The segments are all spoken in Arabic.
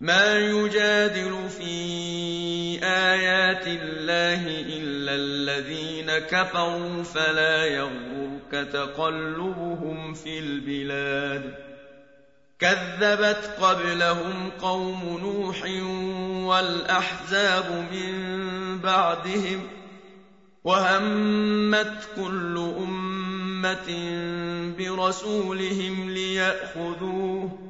ما يجادل في آيات الله إلا الذين كفروا فلا يغرك تقلبهم في البلاد. كذبت قبلهم قوم نوح والأحزاب من بعدهم وهمت كل أمة برسولهم ليأخذوه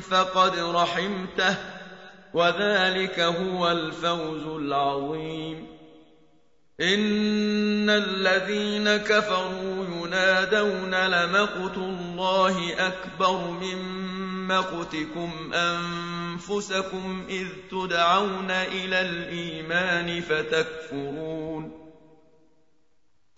فقد رحمته وذلك هو الفوز العظيم. إن الذين كفروا ينادون لمقت الله أكبر من مقتكم أنفسكم إذ تدعون إلى الإيمان فتكفرون.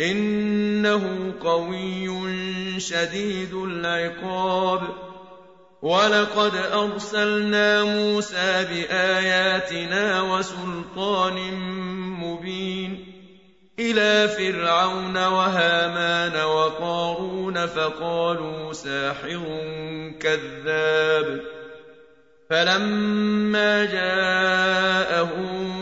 إنه قوي شديد العقاب. ولقد أرسلنا موسى بآياتنا وسلطان مبين إلى فرعون وهامان وقارون فقالوا ساحر كذاب. فلما جاءهم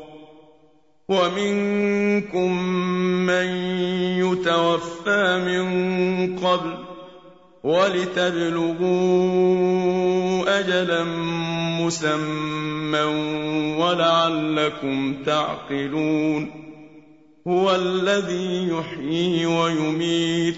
ومنكم من يتوفى من قبل ولتبلغوا أجلا مسمى ولعلكم تعقلون هو الذي يحيي ويميت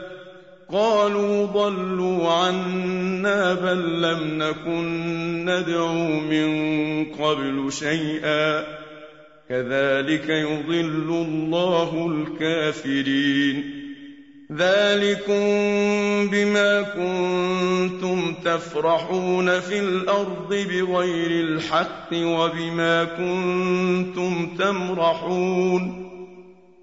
قالوا ضلوا عنا بل لم نكن ندعو من قبل شيئا كذلك يضل الله الكافرين. ذلكم بما كنتم تفرحون في الأرض بغير الحق وبما كنتم تمرحون.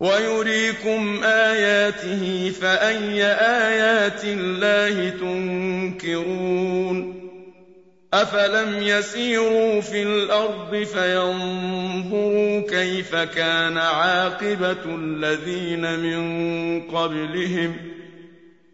ويريكم آياته فأي آيات الله تنكرون أفلم يسيروا في الأرض فينظروا كيف كان عاقبة الذين من قبلهم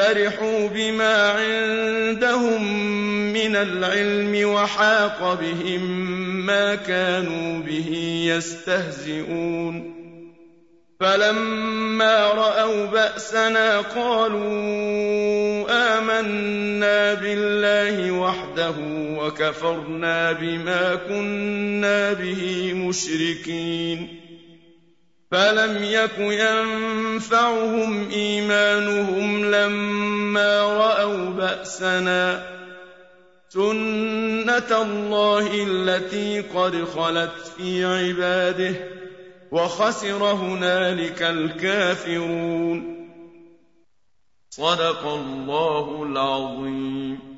فرحوا بما عندهم من العلم وحاق بهم ما كانوا به يستهزئون. فلما رأوا بأسنا قالوا آمنا بالله وحده وكفرنا بما كنا به مشركين. فلم يك ينفعهم إيمانهم لما رأوا بأسنا سنة الله التي قد خلت في عباده وخسر هنالك الكافرون صدق الله العظيم